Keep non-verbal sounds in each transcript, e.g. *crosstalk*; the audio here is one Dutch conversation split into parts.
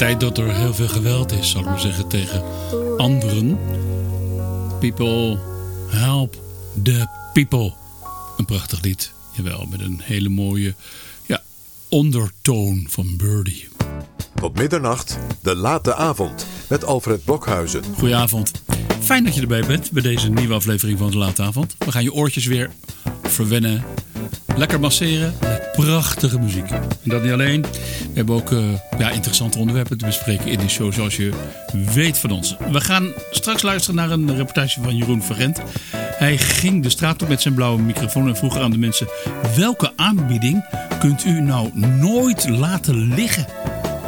tijd dat er heel veel geweld is, zal ik maar zeggen, tegen anderen. People help the people. Een prachtig lied, jawel, met een hele mooie ja, ondertoon van Birdie. Tot middernacht, de late avond met Alfred Blokhuizen. Goedenavond. Fijn dat je erbij bent bij deze nieuwe aflevering van de Late Avond. We gaan je oortjes weer verwennen. Lekker masseren prachtige muziek. En dat niet alleen. We hebben ook eh, ja, interessante onderwerpen te bespreken in de show, zoals je weet van ons. We gaan straks luisteren naar een reportage van Jeroen Verrent. Hij ging de straat op met zijn blauwe microfoon en vroeg aan de mensen... welke aanbieding kunt u nou nooit laten liggen?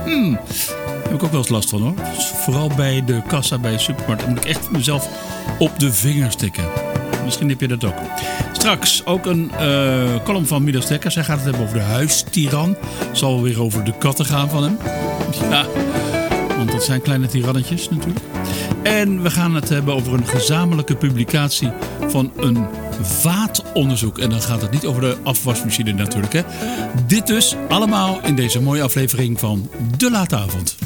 Hmm, daar heb ik ook wel eens last van hoor. Vooral bij de kassa bij de supermarkt. Dan moet ik echt mezelf op de vingers tikken. Misschien heb je dat ook. Straks ook een eh, column van Midas Dekkers. Hij gaat het hebben over de huistiran. Zal weer over de katten gaan van hem. *laughs* Ja, want dat zijn kleine tirannetjes natuurlijk. En we gaan het hebben over een gezamenlijke publicatie van een vaatonderzoek. En dan gaat het niet over de afwasmachine natuurlijk. Hè. Dit dus allemaal in deze mooie aflevering van De Late Avond.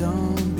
don't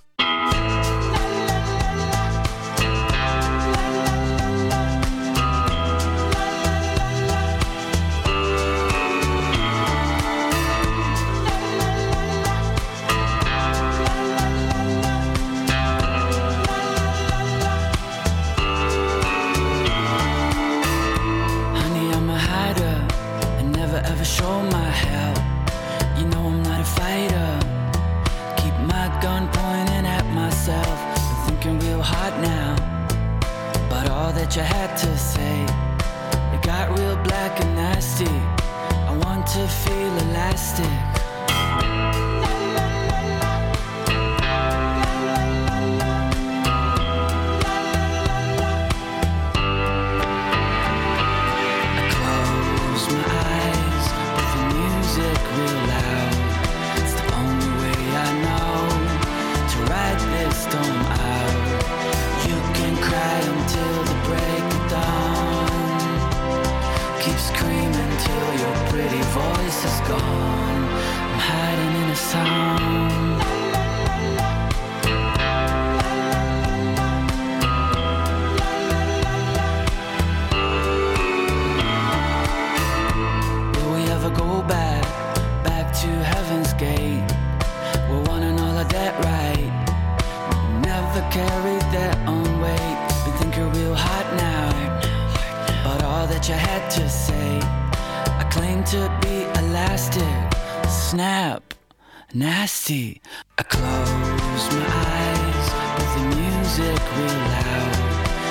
Nasty. I close my eyes, but the music real loud.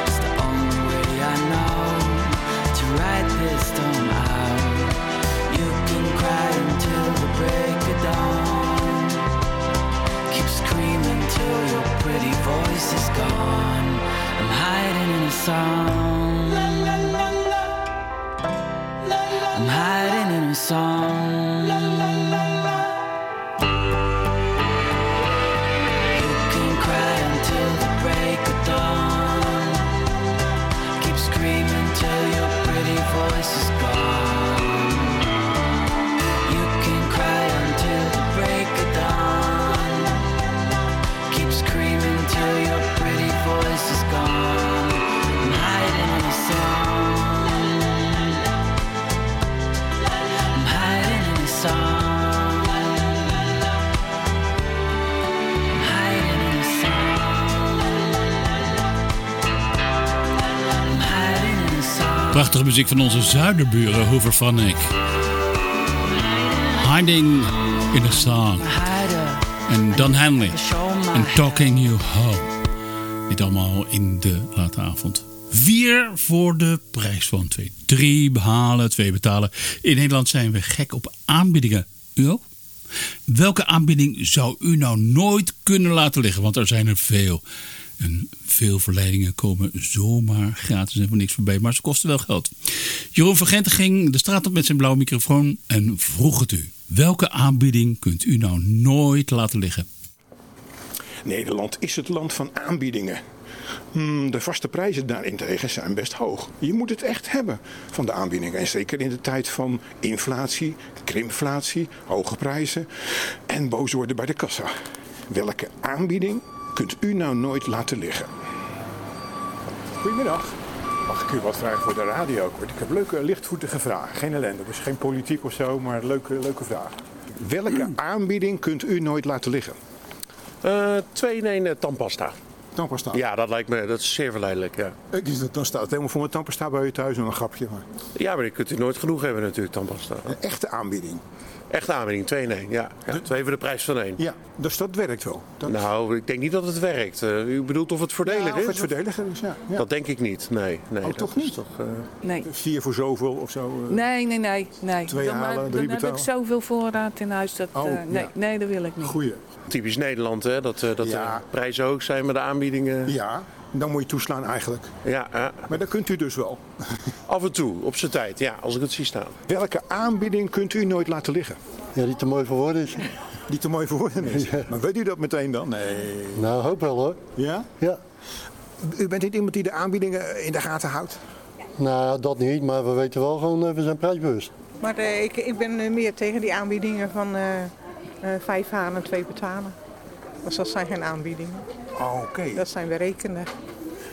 It's the only way I know to write this storm out. You can cry until the break of dawn. Keep screaming till your pretty voice is gone. I'm hiding in a song. I'm hiding in a song. Prachtige muziek van onze zuiderburen, Hoover van Nick. Hiding in a Song. En Don Henley. En Talking You Home. Dit allemaal in de late avond. Vier voor de prijs van twee. Drie behalen, twee betalen. In Nederland zijn we gek op aanbiedingen. U ook? Welke aanbieding zou u nou nooit kunnen laten liggen? Want er zijn er veel. En veel verleidingen komen zomaar gratis en voor niks voorbij. Maar ze kosten wel geld. Jeroen van ging de straat op met zijn blauwe microfoon en vroeg het u. Welke aanbieding kunt u nou nooit laten liggen? Nederland is het land van aanbiedingen. Hmm, de vaste prijzen daarentegen zijn best hoog. Je moet het echt hebben van de aanbiedingen. En zeker in de tijd van inflatie, krimflatie, hoge prijzen en boos worden bij de kassa. Welke aanbieding kunt u nou nooit laten liggen? Goedemiddag. Mag ik u wat vragen voor de radio? Ik heb leuke, lichtvoetige vragen. Geen ellende, dus geen politiek of zo, maar leuke, leuke vragen. Welke aanbieding kunt u nooit laten liggen? Eh, twee in één eh, tandpasta. Tandpasta. Ja, dat lijkt me dat is zeer verleidelijk. Ja. Ik- is dat- Dan staat het helemaal voor mijn tandpasta bij u thuis. Een grapje. Maar ja, maar die kunt u nooit genoeg hebben natuurlijk, tandpasta. een echte aanbieding. Echte aanbieding, twee in één. Ja. ja. Twee voor de prijs van één. Ja, dus dat werkt wel. Dat, Nou, ik denk niet dat het werkt. Eh, u bedoelt of het voordelig ja, of is? het verdediger is, ja. ja. Dat denk ik niet, nee. nee Oh, dat toch niet? Toch, eh, Nee. Vier voor zoveel of zo. eh. Nee, nee, nee. nee. Twee dan, halen, dan drie heb ik zoveel voorraad in huis. Dat, Oh, eh, nee, ja. nee, dat wil ik niet. Goeie. Typisch Nederland, hè? Dat, eh, dat Ja. de prijzen hoog zijn, maar de aanbiedingen... Ja, dan moet je toeslaan eigenlijk. Ja, ja. Maar dat kunt u dus wel. af en toe, op zijn tijd, ja, als ik het zie staan. Welke aanbieding kunt u nooit laten liggen? Ja, die te mooi voor woorden is. Die te mooi voor woorden is. *laughs* Maar weet u dat meteen dan? Nee. Nou, hoop wel hoor. Ja? Ja. U bent niet iemand die de aanbiedingen in de gaten houdt? Nou, dat niet, maar we weten wel gewoon, eh, we zijn prijsbewust. Maar eh, ik, ik ben meer tegen die aanbiedingen van vijf halen en twee betalen. Dus dat zijn geen aanbiedingen. Oh, Oké. Dat zijn berekende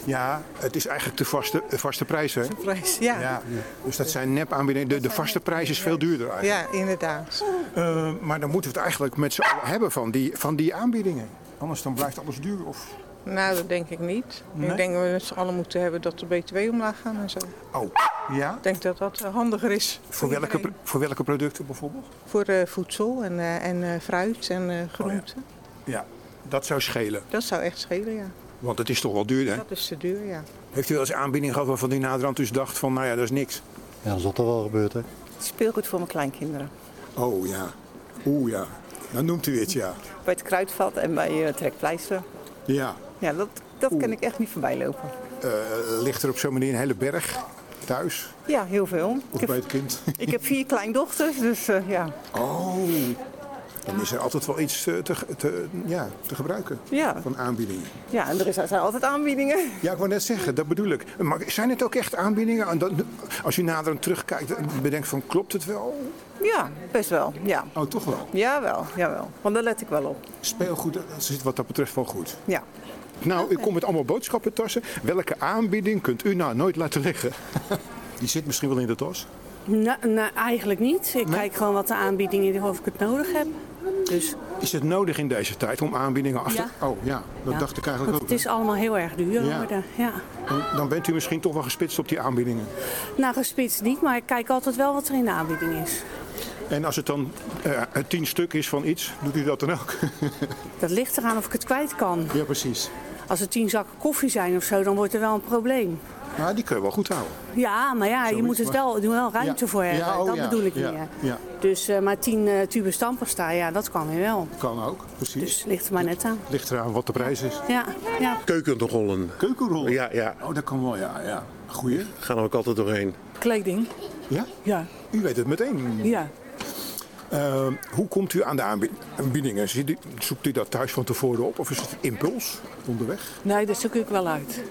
Ja, het is eigenlijk de vaste, de vaste prijs, hè? prijs. Ja, ja. Ja. Dus dat zijn nep aanbiedingen. De, de vaste prijs is veel duurder eigenlijk. inderdaad. Eh, maar dan moeten we het eigenlijk met z'n allen hebben van die, van die aanbiedingen. Anders dan blijft alles duur. Of... Nou, dat denk ik niet. Nee? Ik denk dat we met z'n allen moeten hebben dat de BTW omlaag gaat en zo. Oh, ja? Ik denk dat dat eh, handiger is. Voor welke, voor welke producten bijvoorbeeld? Voor eh, voedsel en, eh, en eh, fruit en eh groenten. Ja, dat zou schelen. Dat zou echt schelen, ja. Want het is toch wel duur, hè? Dat is te duur, ja. Heeft u wel eens aanbieding gehad waarvan u naderhand dus dacht van, nou ja, dat is niks? Ja, dat is er wel gebeurd hè. Speelgoed voor mijn kleinkinderen. Oh ja, oeh ja. Dan noemt u het, ja. Bij het kruidvat en bij uh, Trekpleister. Ja, Ja, dat, dat kan ik echt niet voorbij lopen. Eh, ligt er op zo'n manier een hele berg thuis? Ja, heel veel. Of Ik heb, bij het kind? *laughs* ik heb vier kleindochters, dus eh, ja. Oh, dan is er altijd wel iets eh, te, te, ja, te gebruiken Ja. van aanbiedingen. ja, en er zijn altijd aanbiedingen. *laughs* Ja, ik wou net zeggen, dat bedoel ik. Maar zijn het ook echt aanbiedingen? Als u naderhand terugkijkt en bedenkt van, klopt het wel? Ja, best wel. Ja. Oh, toch wel. Jawel, jawel. Want daar let ik wel op. Speelgoed dat zit wat dat betreft wel goed. Ja. Nou, ik kom met allemaal boodschappentassen. Welke aanbieding kunt u nou nooit laten liggen? *laughs* Die zit misschien wel in de tas. Nou, nou, eigenlijk niet. Ik kijk gewoon wat de aanbiedingen is of ik het nodig heb. Dus Is het nodig in deze tijd om aanbiedingen af te... Ja. Oh ja, dat Ja. dacht ik eigenlijk Want ook. het is allemaal heel erg duur Ja. geworden. Ja. Dan, dan bent u misschien toch wel gespitst op die aanbiedingen. Nou, gespitst niet, maar ik kijk altijd wel wat er in de aanbieding is. En als het dan eh, een tien stuk is van iets, doet u dat dan ook? *laughs* Dat ligt eraan of ik het kwijt kan. ja, precies. Als er tien zakken koffie zijn of zo, dan wordt er wel een probleem. Maar die kun je wel goed houden. Ja, maar ja, je moet het wel, er wel ruimte Ja. voor hebben. Ja, oh dat ja, bedoel ik meer. ja. Dus eh, maar tien uh, tubes tandpasta, ja, dat kan weer wel. Kan ook, precies. Dus ligt er maar net aan. Ligt eraan wat de prijs is. Ja, ja. Keukenrollen. Keukenrollen? Ja, ja. Oh, dat kan wel, ja. ja. Goeie. Gaan er ook altijd doorheen. Kleding. Ja? Ja. U weet het meteen. Ja. Eh, hoe komt u aan de aanbi- aanbiedingen? Zoekt u dat thuis van tevoren op of is het impuls onderweg? Nee, dat zoek ik wel uit.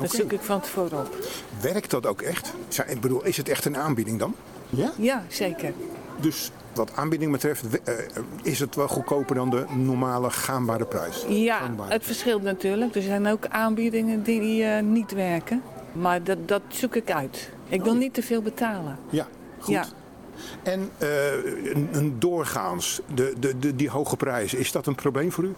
Dat zoek ik van tevoren op. Werkt dat ook echt? Ik bedoel, is het echt een aanbieding dan? Ja? Ja, zeker. Dus wat aanbieding betreft, eh, is het wel goedkoper dan de normale gaanbare prijs? Ja, het verschilt natuurlijk. Er zijn ook aanbiedingen die eh, niet werken. Maar dat, dat zoek ik uit. Ik wil niet te veel betalen. Ja, goed. Ja. En eh, een, een doorgaans, de, de, de, die hoge prijs, is dat een probleem voor u?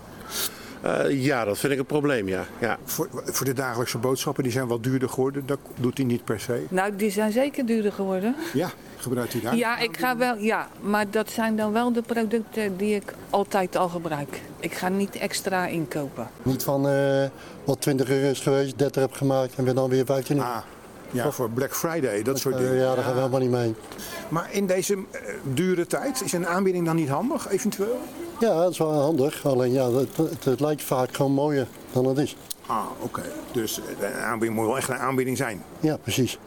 Eh, ja, dat vind ik een probleem, ja. ja. Voor, voor de dagelijkse boodschappen, die zijn wat duurder geworden. Dat doet hij niet per se. Nou, die zijn zeker duurder geworden. Ja, gebruikt u daar? Ja, ik ga wel, ja, maar dat zijn dan wel de producten die ik altijd al gebruik. Ik ga niet extra inkopen. Niet van eh, wat 20 euro is geweest, 30 heb gemaakt en weer dan weer 15 euro. Ah, ja, voor Black Friday, dat soort dingen. Eh, ja, daar gaan we helemaal niet mee. Maar in deze eh, dure tijd, is een aanbieding dan niet handig, eventueel? Ja, dat is wel handig. Alleen ja, het, het, het lijkt vaak gewoon mooier dan het is. Ah, oké. Dus eh, een aanbieding moet wel echt een aanbieding zijn. Ja, precies.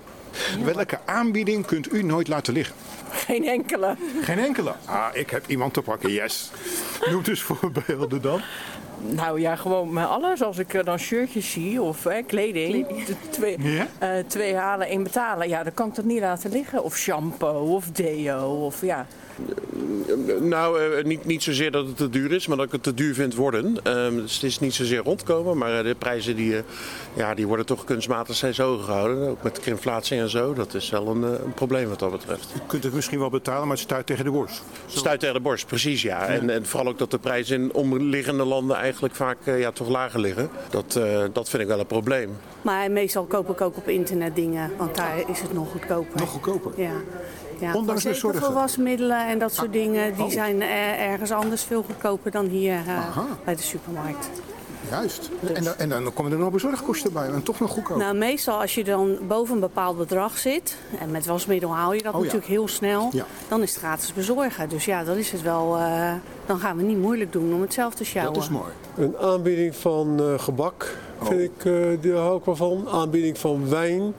Welke aanbieding kunt u nooit laten liggen? Geen enkele. Geen enkele. Ah, ik heb iemand te pakken, yes. Noem dus voorbeelden dan. Nou ja, gewoon met alles. Als ik eh, dan shirtjes zie of kleding, *laughs* de twee, Ja? eh, twee halen, één betalen. Ja, dan kan ik dat niet laten liggen. Of shampoo of deo of ja. Nou, eh, niet, niet zozeer dat het te duur is, maar dat ik het te duur vind worden. Ehm, dus het is niet zozeer rondkomen, maar eh, de prijzen die, eh, ja, die worden toch kunstmatig steeds hoger gehouden. Ook met inflatie en zo. Dat is wel een, eh, een probleem wat dat betreft. U kunt het misschien wel betalen, maar het stuit tegen de borst. Stuit tegen de borst, precies ja. En, en vooral ook dat de prijzen in omliggende landen eigenlijk vaak eh, ja, toch lager liggen. Dat, eh, dat vind ik wel een probleem. Maar meestal koop ik ook op internet dingen, want daar is het nog goedkoper. Nog goedkoper? Ja. Ja Ondanks de zorgen? en dat soort dingen, die oh. zijn eh, ergens anders veel goedkoper dan hier eh, bij de supermarkt. Juist. En, dan, en dan komen er nog bezorgkosten bij, en toch nog goedkoop. Nou, meestal als je dan boven een bepaald bedrag zit, en met wasmiddel haal je dat Oh ja. natuurlijk heel snel, Ja. dan is het gratis bezorgen. Dus ja, dan is het wel, eh, dan gaan we niet moeilijk doen om het zelf te sjouwen. dat is mooi. Een aanbieding van eh, gebak vind ik, eh, daar hou ik wel van. Aanbieding van wijn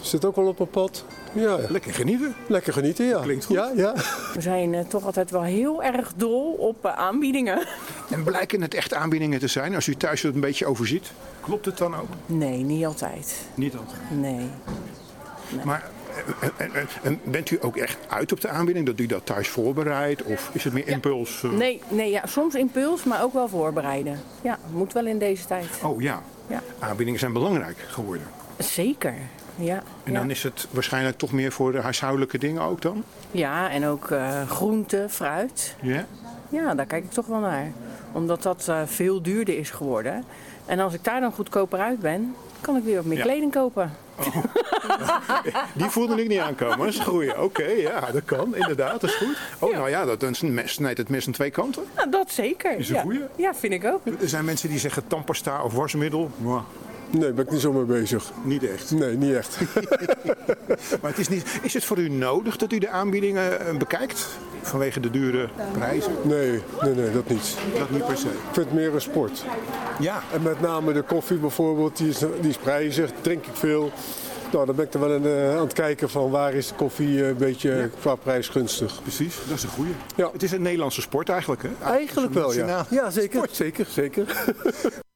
zit ook wel op een pad. Ja, ja. Lekker genieten. Lekker genieten, ja. Klinkt goed. Ja, ja. We zijn eh, toch altijd wel heel erg dol op eh, aanbiedingen. *laughs* En blijken het echt aanbiedingen te zijn als u thuis het een beetje overziet? Klopt het dan ook? Nee, niet altijd. Niet altijd. Nee. Maar eh, eh, bent u ook echt uit op de aanbieding? Dat u dat thuis voorbereidt? Of is het meer impuls? Nee, nee ja, soms impuls, maar ook wel voorbereiden. Ja, moet wel in deze tijd. Oh ja. Ja. Aanbiedingen zijn belangrijk geworden. Zeker. Ja, En ja. dan is het waarschijnlijk toch meer voor de huishoudelijke dingen ook dan? ja en ook eh groente, fruit. Ja? Ja, daar kijk ik toch wel naar. Omdat dat eh, veel duurder is geworden. En als ik daar dan goedkoper uit ben, kan ik weer wat meer Ja. kleding kopen. *laughs* Die voelde ik niet aankomen. Dat is groeien. Oké, ja, dat kan. Inderdaad, dat is goed. Oh, nou ja, dat, dan snijdt het mes aan twee kanten. Nou, dat zeker. Is een ja. goeie. Ja, vind ik ook. Er zijn mensen die zeggen tandpasta of wasmiddel. Mwah, Nee, ben ik niet zo mee bezig. niet echt. Nee, niet echt. *laughs* Maar het is, niet, is het voor u nodig dat u de aanbiedingen eh, bekijkt? Vanwege de dure prijzen? Nee, nee, nee, dat niet. Dat niet per se. Ik vind het meer een sport. Ja, En met name de koffie bijvoorbeeld, die is, die is prijzig, drink ik veel. Nou, dan ben ik er wel in, eh, aan het kijken van waar is de koffie eh, een beetje qua prijs gunstig. precies. Dat is een goeie. Ja. Het is een Nederlandse sport eigenlijk, hè? Eigenlijk wel, ja. Ja, zeker, zeker, zeker. *laughs*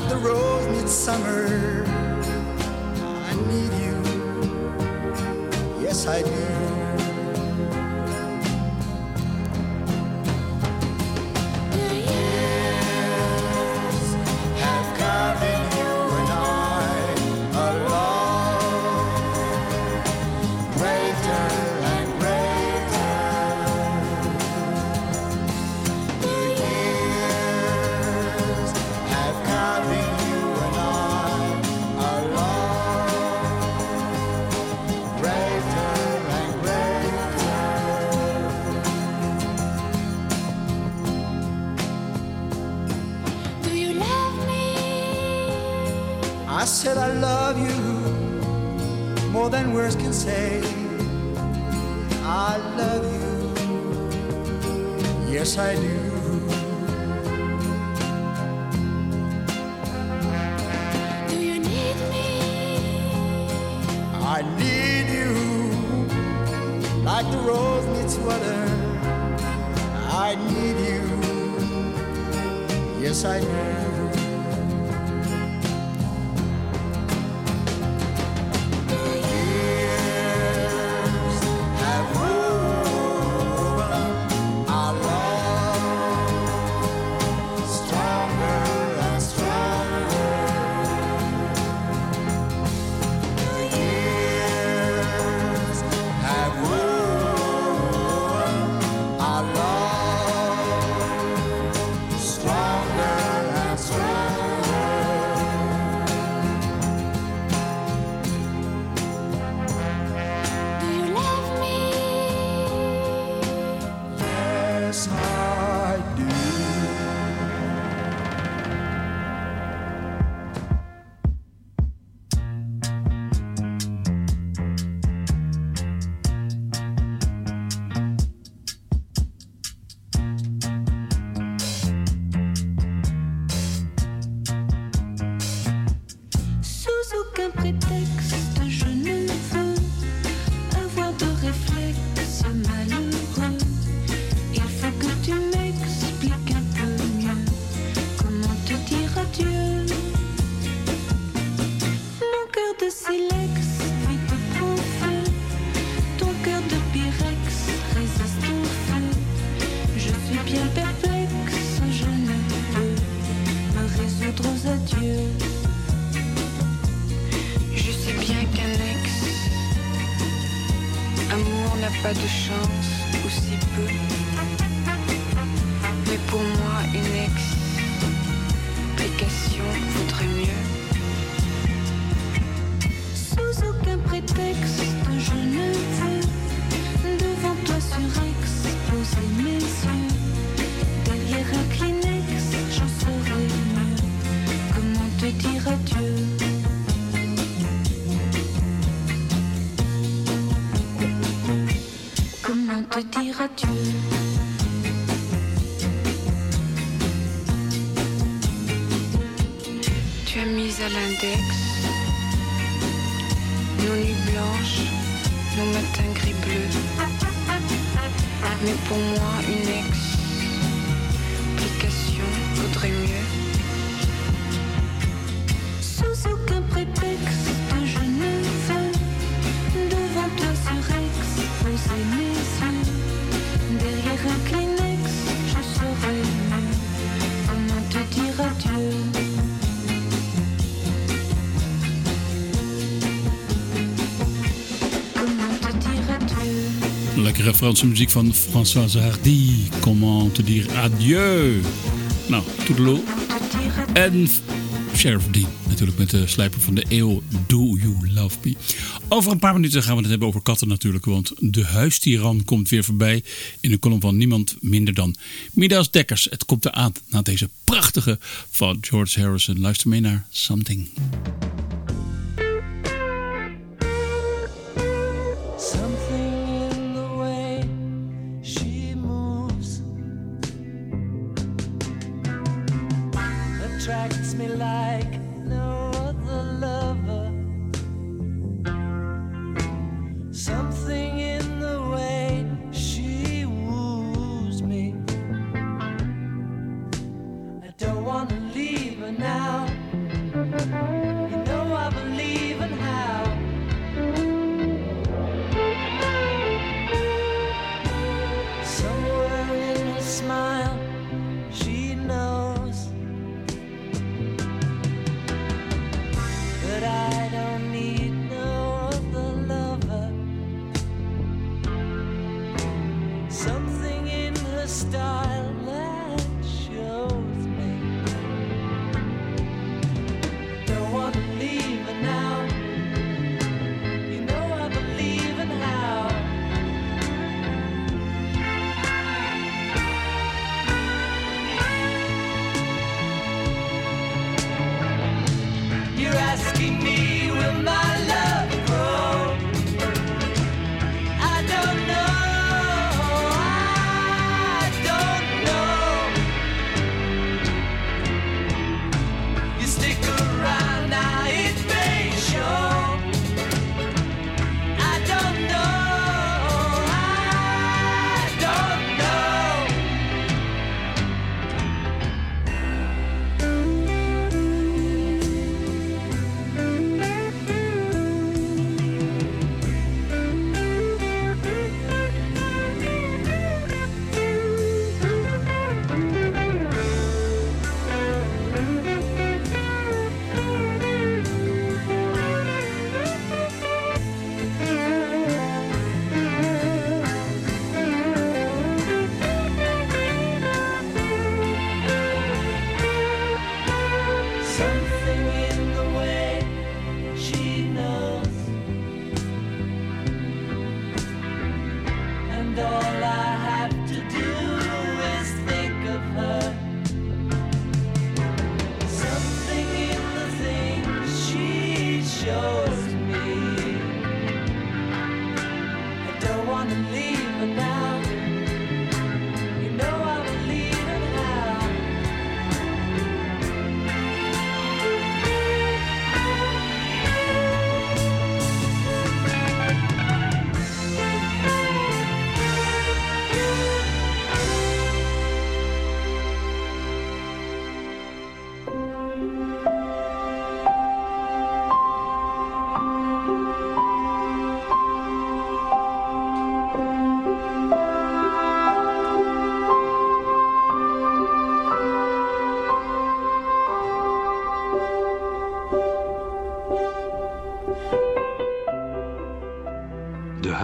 like the rose midsummer. I need you. Yes, I do. say près prachtige Franse muziek van Françoise Hardy. Comment te dire adieu. Nou, toedeloe. En Sheriff Dean natuurlijk met de slijper van de eeuw Do You Love Me. Over een paar minuten gaan we het hebben over katten natuurlijk. Want de huistiran komt weer voorbij in de column van niemand minder dan Midas Dekkers. Het komt eraan na deze prachtige van George Harrison. Luister mee naar. Something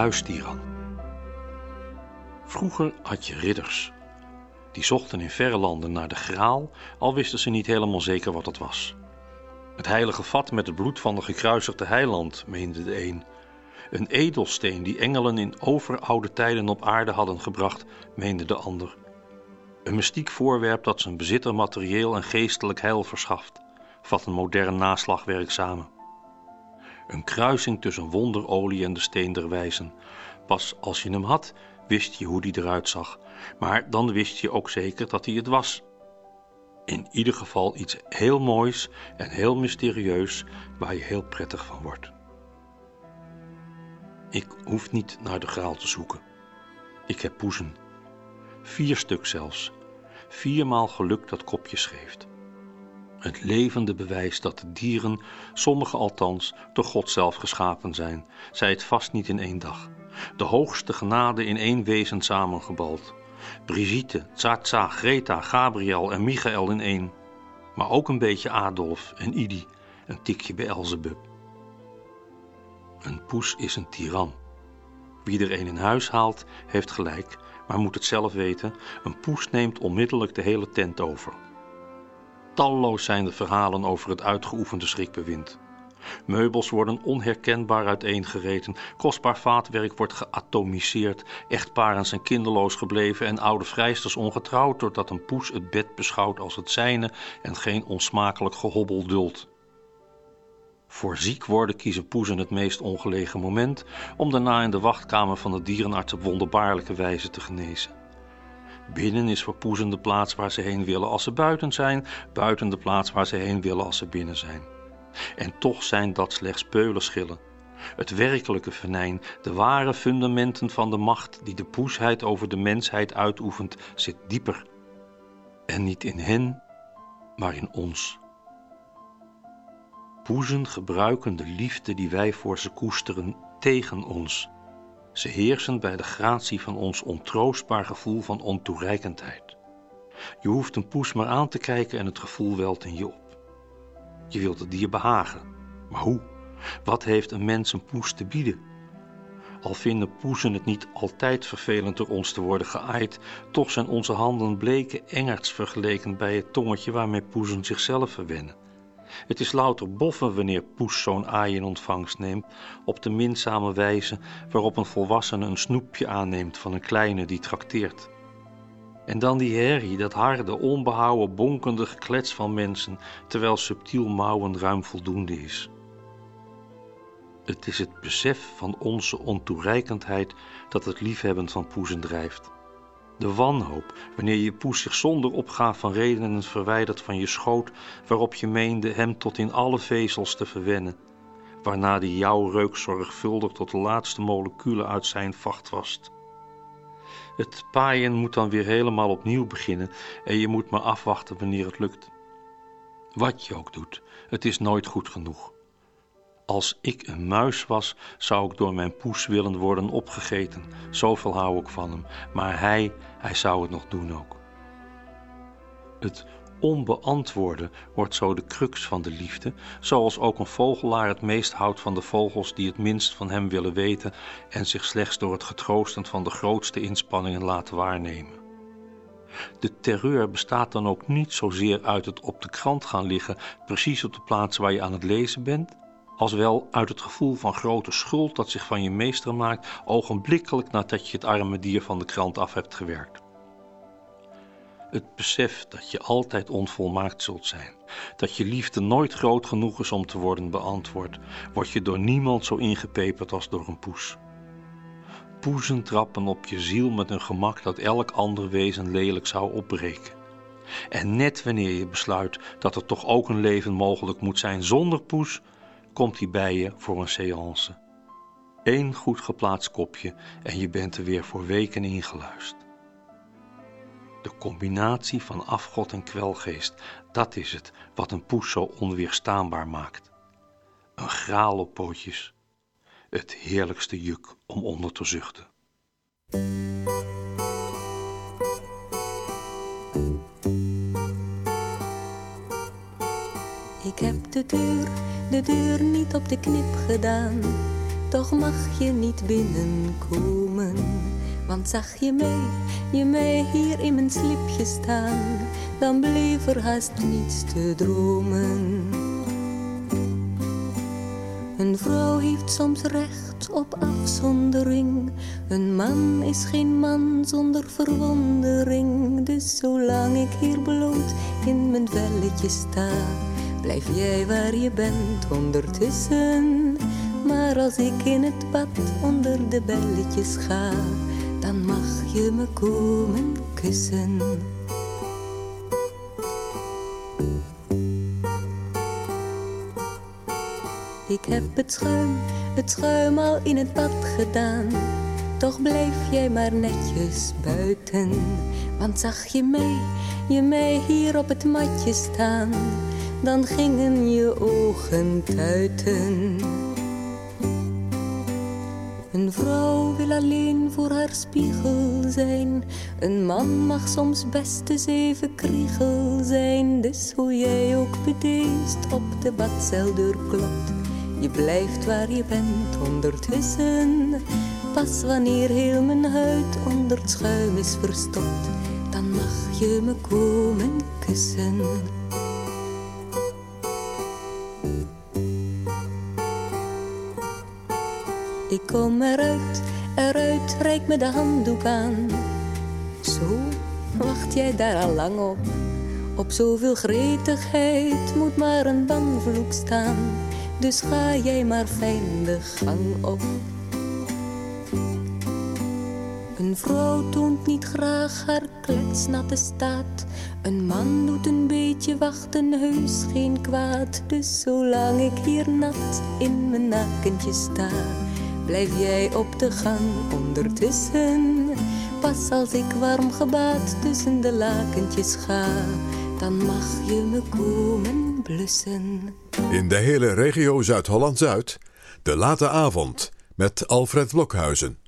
huistiran. Vroeger had je ridders. Die zochten in verre landen naar de graal, al wisten ze niet helemaal zeker wat het was. Het heilige vat met het bloed van de gekruisigde heiland, meende de een. Een edelsteen die engelen in overoude tijden op aarde hadden gebracht, meende de ander. Een mystiek voorwerp dat zijn bezitter materieel en geestelijk heil verschaft, vat een modern naslagwerk samen. Een kruising tussen wonderolie en de steen der wijzen. Pas als je hem had, wist je hoe die eruit zag, maar dan wist je ook zeker dat hij het was. In ieder geval iets heel moois en heel mysterieus waar je heel prettig van wordt. Ik hoef niet naar de graal te zoeken. Ik heb poezen. Vier stuk zelfs. Viermaal geluk dat kopjes geeft. Het levende bewijs dat de dieren, sommige althans, door God zelf geschapen zijn, zij het vast niet in één dag. De hoogste genade in één wezen samengebald. Brigitte, Tsatsa, Greta, Gabriel en Michael in één. Maar ook een beetje Adolf en Idi, een tikje bij Elzebub. Een poes is een tiran. Wie er een in huis haalt, heeft gelijk, maar moet het zelf weten: een poes neemt onmiddellijk de hele tent over. Talloos zijn de verhalen over het uitgeoefende schrikbewind. Meubels worden onherkenbaar uiteengereten, kostbaar vaatwerk wordt geatomiseerd, echtparen zijn kinderloos gebleven en oude vrijsters ongetrouwd doordat een poes het bed beschouwt als het zijne en geen onsmakelijk gehobbel duldt. Voor ziek worden kiezen poezen het meest ongelegen moment om daarna in de wachtkamer van de dierenarts op wonderbaarlijke wijze te genezen. Binnen is voor poezen de plaats waar ze heen willen als ze buiten zijn, buiten de plaats waar ze heen willen als ze binnen zijn. En toch zijn dat slechts peulenschillen. Het werkelijke venijn, de ware fundamenten van de macht die de poesheid over de mensheid uitoefent, zit dieper. En niet in hen, maar in ons. Poezen gebruiken de liefde die wij voor ze koesteren tegen ons. Ze heersen bij de gratie van ons ontroostbaar gevoel van ontoereikendheid. Je hoeft een poes maar aan te kijken en het gevoel welt in je op. Je wilt het dier behagen. Maar hoe? Wat heeft een mens een poes te bieden? Al vinden poezen het niet altijd vervelend door ons te worden geaaid, toch zijn onze handen bleke engerts vergeleken bij het tongetje waarmee poezen zichzelf verwennen. Het is louter boffen wanneer poes zo'n aai in ontvangst neemt, op de minzame wijze waarop een volwassene een snoepje aanneemt van een kleine die trakteert. En dan die herrie, dat harde, onbehouden, bonkende geklets van mensen, terwijl subtiel mouwen ruim voldoende is. Het is het besef van onze ontoereikendheid dat het liefhebben van poezen drijft. De wanhoop, wanneer je poes zich zonder opgaaf van redenen verwijdert van je schoot, waarop je meende hem tot in alle vezels te verwennen, waarna die jouw reuk zorgvuldig tot de laatste moleculen uit zijn vacht wast. Het paaien moet dan weer helemaal opnieuw beginnen en je moet maar afwachten wanneer het lukt. Wat je ook doet, het is nooit goed genoeg. Als ik een muis was, zou ik door mijn poes willen worden opgegeten. Zoveel hou ik van hem. Maar hij, hij zou het nog doen ook. Het onbeantwoorden wordt zo de crux van de liefde, zoals ook een vogelaar het meest houdt van de vogels die het minst van hem willen weten en zich slechts door het getroosten van de grootste inspanningen laten waarnemen. De terreur bestaat dan ook niet zozeer uit het op de krant gaan liggen, precies op de plaats waar je aan het lezen bent, als wel uit het gevoel van grote schuld dat zich van je meester maakt, ogenblikkelijk nadat je het arme dier van de krant af hebt gewerkt. Het besef dat je altijd onvolmaakt zult zijn, dat je liefde nooit groot genoeg is om te worden beantwoord, wordt je door niemand zo ingepeperd als door een poes. Poezen trappen op je ziel met een gemak dat elk ander wezen lelijk zou opbreken. En net wanneer je besluit dat er toch ook een leven mogelijk moet zijn zonder poes, komt hij bij je voor een séance. Eén goed geplaatst kopje en je bent er weer voor weken ingeluisterd. De combinatie van afgod en kwelgeest, dat is het wat een poes zo onweerstaanbaar maakt. Een graal op pootjes, het heerlijkste juk om onder te zuchten. Ik heb de deur, de deur niet op de knip gedaan. Toch mag je niet binnenkomen. Want zag je mij, je mij hier in mijn slipje staan, dan bleef er haast niets te dromen. Een vrouw heeft soms recht op afzondering. Een man is geen man zonder verwondering. Dus zolang ik hier bloot in mijn velletje sta, blijf jij waar je bent ondertussen. Maar als ik in het bad onder de belletjes ga, dan mag je me komen kussen. Ik heb het schuim, het schuim al in het bad gedaan. Toch blijf jij maar netjes buiten. Want zag je mij, je mij hier op het matje staan, dan gingen je ogen tuiten. Een vrouw wil alleen voor haar spiegel zijn. Een man mag soms best eens even kriegel zijn. Dus hoe jij ook bedeesd op de badceldeur klopt. Je blijft waar je bent ondertussen. Pas wanneer heel mijn huid onder het schuim is verstopt, dan mag je me komen kussen. Ik kom eruit, eruit, reik me de handdoek aan. Zo, wacht jij daar al lang op? Op zoveel gretigheid moet maar een banvloek staan. Dus ga jij maar fijn de gang op. Een vrouw toont niet graag haar kletsnatte staat. Een man doet een beetje wachten, heus geen kwaad. Dus zolang ik hier nat in mijn nakentje sta, blijf jij op de gang ondertussen. Pas als ik warm gebaad tussen de lakentjes ga, dan mag je me komen blussen. In de hele regio Zuid-Holland-Zuid, de late avond met Alfred Blokhuizen.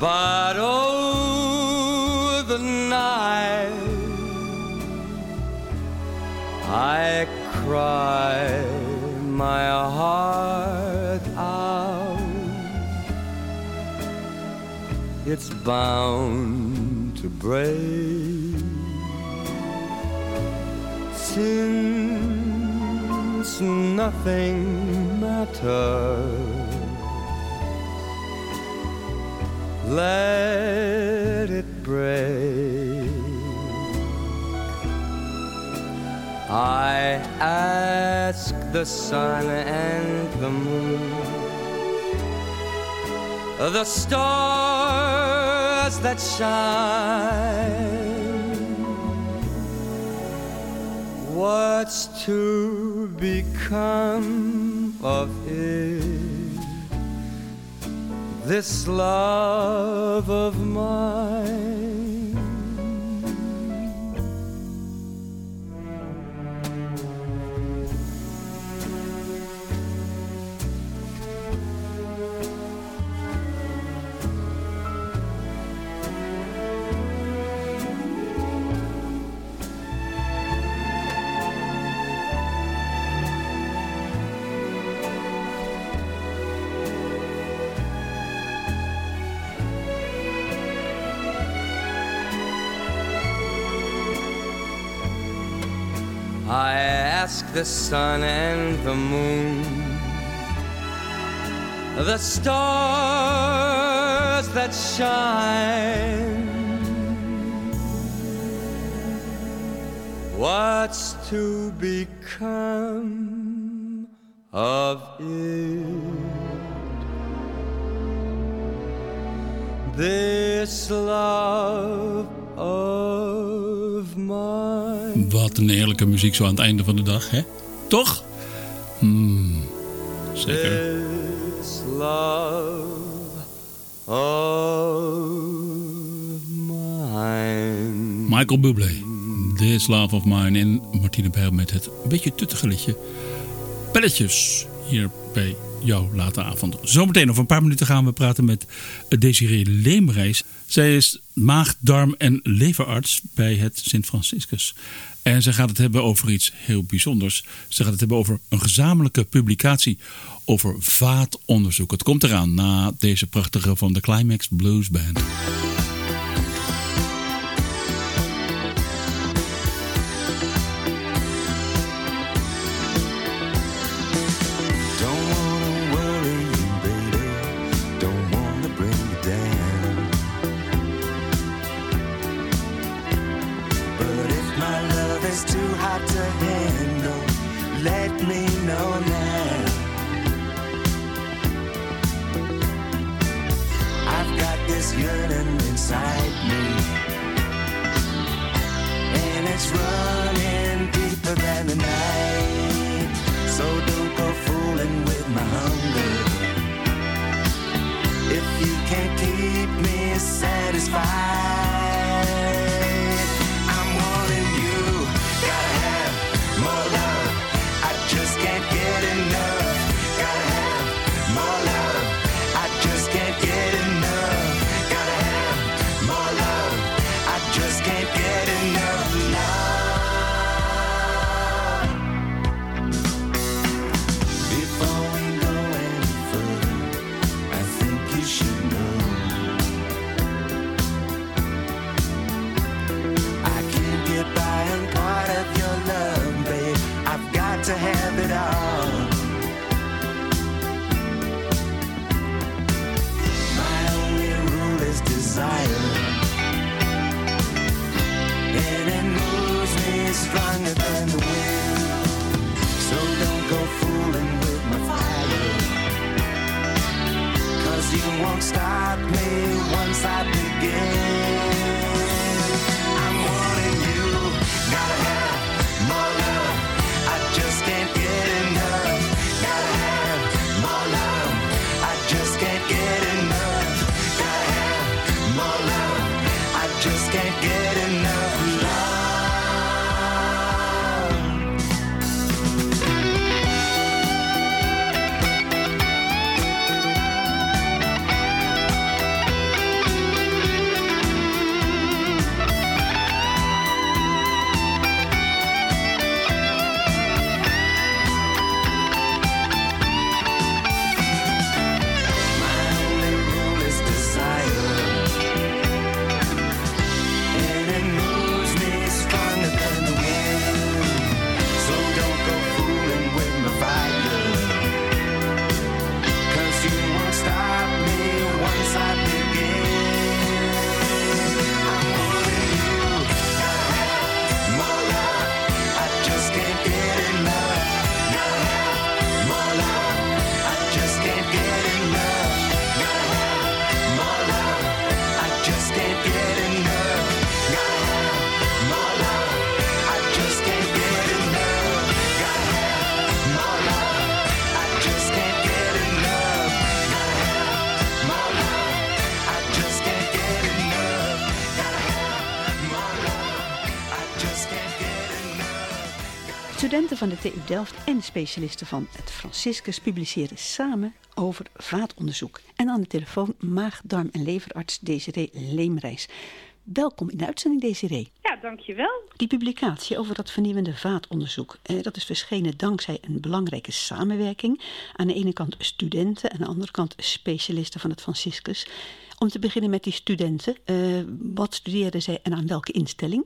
But oh, the night I cry my heart out. It's bound to break since nothing matters. Let it break. I ask the sun and the moon, the stars that shine, what's to become of it? This love of mine. Ask the sun and the moon, the stars that shine. What's to become of it? This love Wat een heerlijke muziek zo aan het einde van de dag, hè? Toch? Hmm, zeker. This love of mine. Michael Bublé, This Love of Mine en Martine Bijl met het beetje tuttige liedje Pelletjes hier bij jouw late avond. Zometeen over een paar minuten gaan we praten met Desiree Leemreis. Zij is maag, darm en leverarts bij het Sint Franciscus. En ze gaat het hebben over iets heel bijzonders. Ze gaat het hebben over een gezamenlijke publicatie over vaatonderzoek. Het komt eraan na deze prachtige van de Climax Blues Band. Studenten van de TU Delft en specialisten van het Franciscus publiceren samen over vaatonderzoek. En aan de telefoon maag, darm en leverarts Desiree Leemreis. Welkom in de uitzending Desiree. Ja, dankjewel. Die publicatie over dat vernieuwende vaatonderzoek, eh, dat is verschenen dankzij een belangrijke samenwerking. Aan de ene kant studenten, aan de andere kant specialisten van het Franciscus. Om te beginnen met die studenten, eh, wat studeerden zij en aan welke instelling?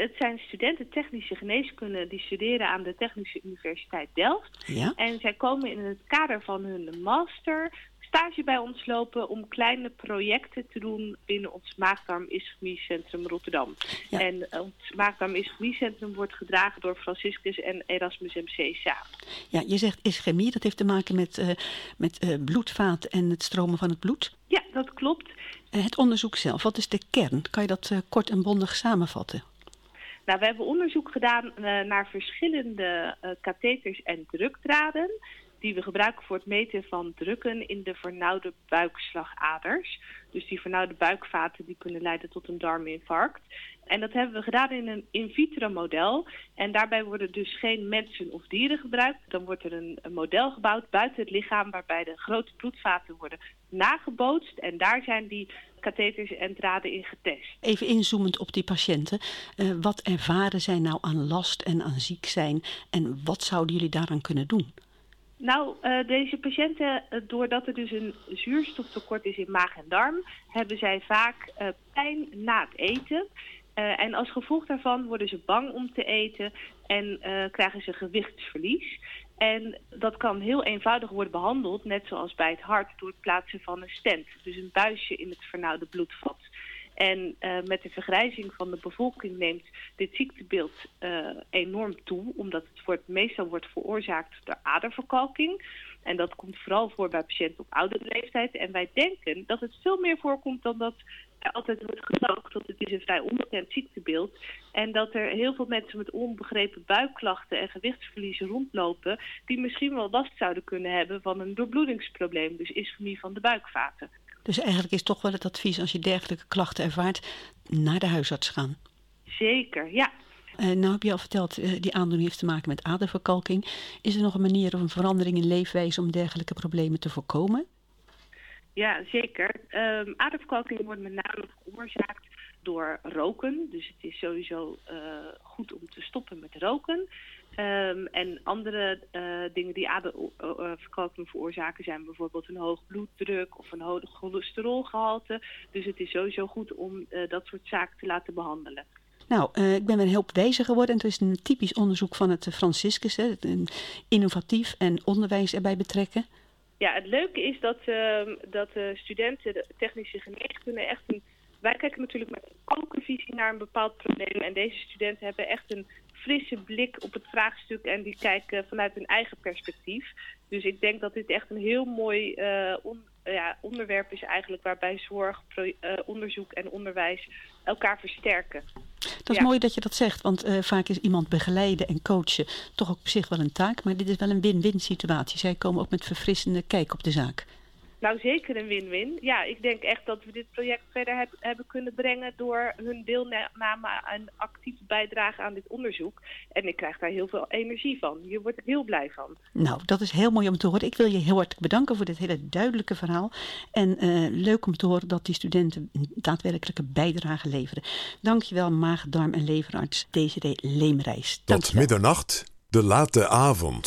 Het zijn studenten technische geneeskunde die studeren aan de Technische Universiteit Delft. Ja. En zij komen in het kader van hun master stage bij ons lopen om kleine projecten te doen binnen ons maagdarm-ischemiecentrum Rotterdam. En eh, ons maagdarm-ischemiecentrum wordt gedragen door Franciscus en Erasmus MC samen. Ja, je zegt ischemie, dat heeft te maken met, eh, met eh, bloedvaat en het stromen van het bloed. Ja, dat klopt. Het onderzoek zelf, wat is de kern? Kan je dat kort en bondig samenvatten? Nou, we hebben onderzoek gedaan eh, naar verschillende eh, katheters en drukdraden. die we gebruiken voor het meten van drukken in de vernauwde buikslagaders. Dus die vernauwde buikvaten die kunnen leiden tot een darminfarct. En dat hebben we gedaan in een in vitro model. En daarbij worden dus geen mensen of dieren gebruikt. Dan wordt er een, een model gebouwd buiten het lichaam waarbij de grote bloedvaten worden nagebootst. En daar zijn die katheters en draden in getest. Even inzoomend op die patiënten. Eh, wat ervaren zij nou aan last en aan ziek zijn? En wat zouden jullie daaraan kunnen doen? Nou, eh, deze patiënten, eh, doordat er dus een zuurstoftekort is in maag en darm, hebben zij vaak pijn na het eten. En als gevolg daarvan worden ze bang om te eten en krijgen ze gewichtsverlies. En dat kan heel eenvoudig worden behandeld, net zoals bij het hart, door het plaatsen van een stent. Dus een buisje in het vernauwde bloedvat. En eh, met de vergrijzing van de bevolking neemt dit ziektebeeld eh, enorm toe, omdat het meestal wordt veroorzaakt door aderverkalking. En dat komt vooral voor bij patiënten op oudere leeftijd. En wij denken dat het veel meer voorkomt dan dat altijd wordt gedacht. Dat het is een vrij onbekend ziektebeeld. En dat er heel veel mensen met onbegrepen buikklachten en gewichtsverlies rondlopen. die misschien wel last zouden kunnen hebben van een doorbloedingsprobleem. Dus ischemie van de buikvaten. Dus eigenlijk is toch wel het advies als je dergelijke klachten ervaart, naar de huisarts gaan. Zeker, ja. Eh, nou heb je al verteld, eh, die aandoening heeft te maken met aderverkalking. Is er nog een manier of een verandering in leefwijze om dergelijke problemen te voorkomen? Ja, zeker. Ehm aderverkalking wordt met name veroorzaakt door roken. Dus het is sowieso eh, goed om te stoppen met roken. Ehm, en andere eh, dingen die aderverkalking veroorzaken zijn bijvoorbeeld een hoog bloeddruk of een hoog cholesterolgehalte. Dus het is sowieso goed om eh, dat soort zaken te laten behandelen. Nou, ik ben weer heel wijzer geworden. En het is een typisch onderzoek van het Franciscus. Hè, innovatief en onderwijs erbij betrekken. Ja, het leuke is dat, ehm, dat de studenten de technische geneeskunde echt een... Wij kijken natuurlijk met een kokenvisie naar een bepaald probleem. En deze studenten hebben echt een frisse blik op het vraagstuk en die kijken vanuit hun eigen perspectief. Dus ik denk dat dit echt een heel mooi eh, ja, onderwerp is eigenlijk waarbij zorg, eh, onderzoek en onderwijs elkaar versterken. Dat is Ja. mooi dat je dat zegt, want eh, vaak is iemand begeleiden en coachen toch ook op zich wel een taak. Maar dit is wel een win-win situatie. Zij komen ook met verfrissende kijk op de zaak. Nou, zeker een win-win. Ja, ik denk echt dat we dit project verder heb- hebben kunnen brengen door hun deelname en actieve bijdrage aan dit onderzoek. En ik krijg daar heel veel energie van. Hier word ik heel blij van. Nou, dat is heel mooi om te horen. Ik wil je heel hartelijk bedanken voor dit hele duidelijke verhaal. En eh, leuk om te horen dat die studenten een daadwerkelijke bijdrage leveren. Dankjewel, maag, darm en leverarts DCD Leemreis. Tot middernacht, de late avond.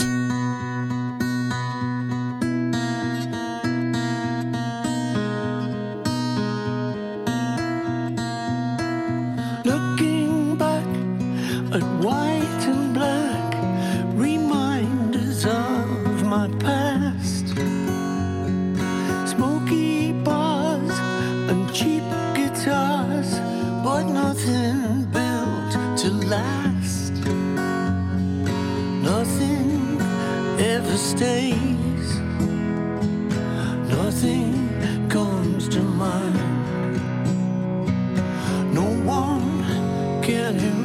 Stays, nothing comes to mind. No one can erase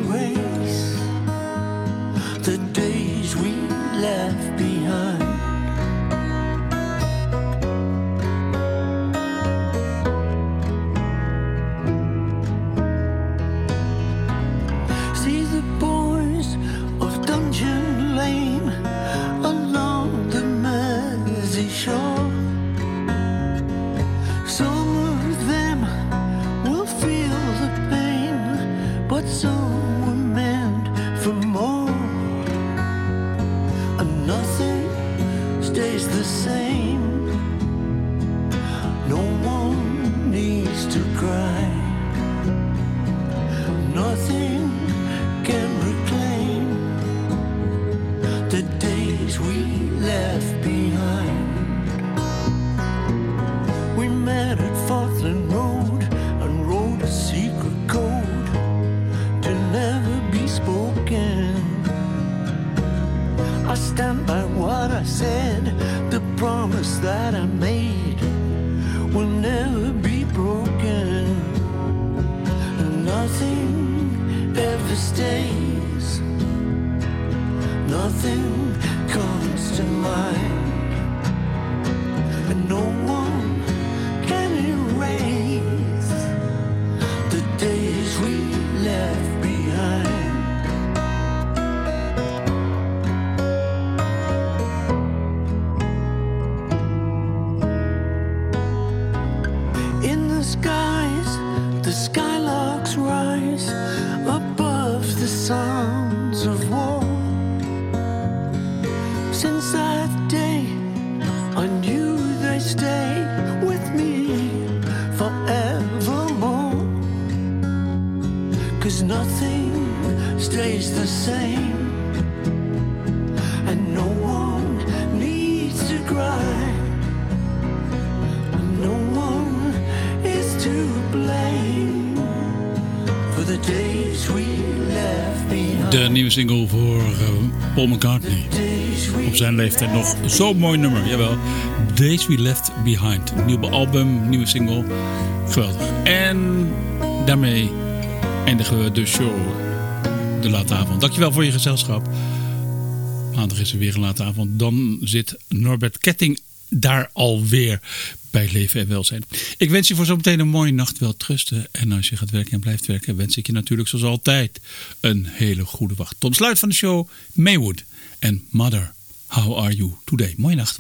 Cause nothing stays the same, and no one needs to cry. No one is to blame for the days we left behind. De nieuwe single voor eh, Paul McCartney. Op zijn leeftijd nog zo'n mooi nummer, jawel. Days We Left Behind. Nieuw album, nieuwe single. Geweldig. En daarmee eindigen we de show. De late avond. Dankjewel voor je gezelschap. Maandag is er weer een late avond. Dan zit Norbert Ketting daar alweer bij Leven en Welzijn. Ik wens je voor zometeen een mooie nacht wel trusten. En als je gaat werken en blijft werken, wens ik je natuurlijk zoals altijd een hele goede wacht. Tot sluit van de show, Maywood en Mother, how are you today? Mooie nacht.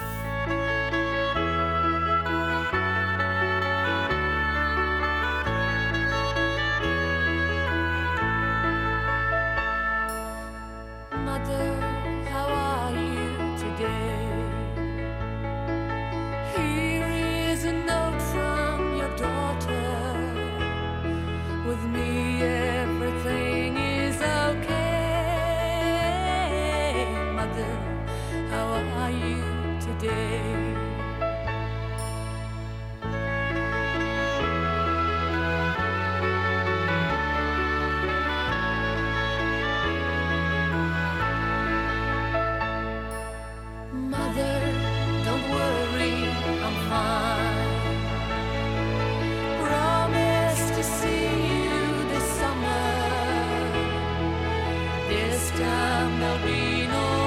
This time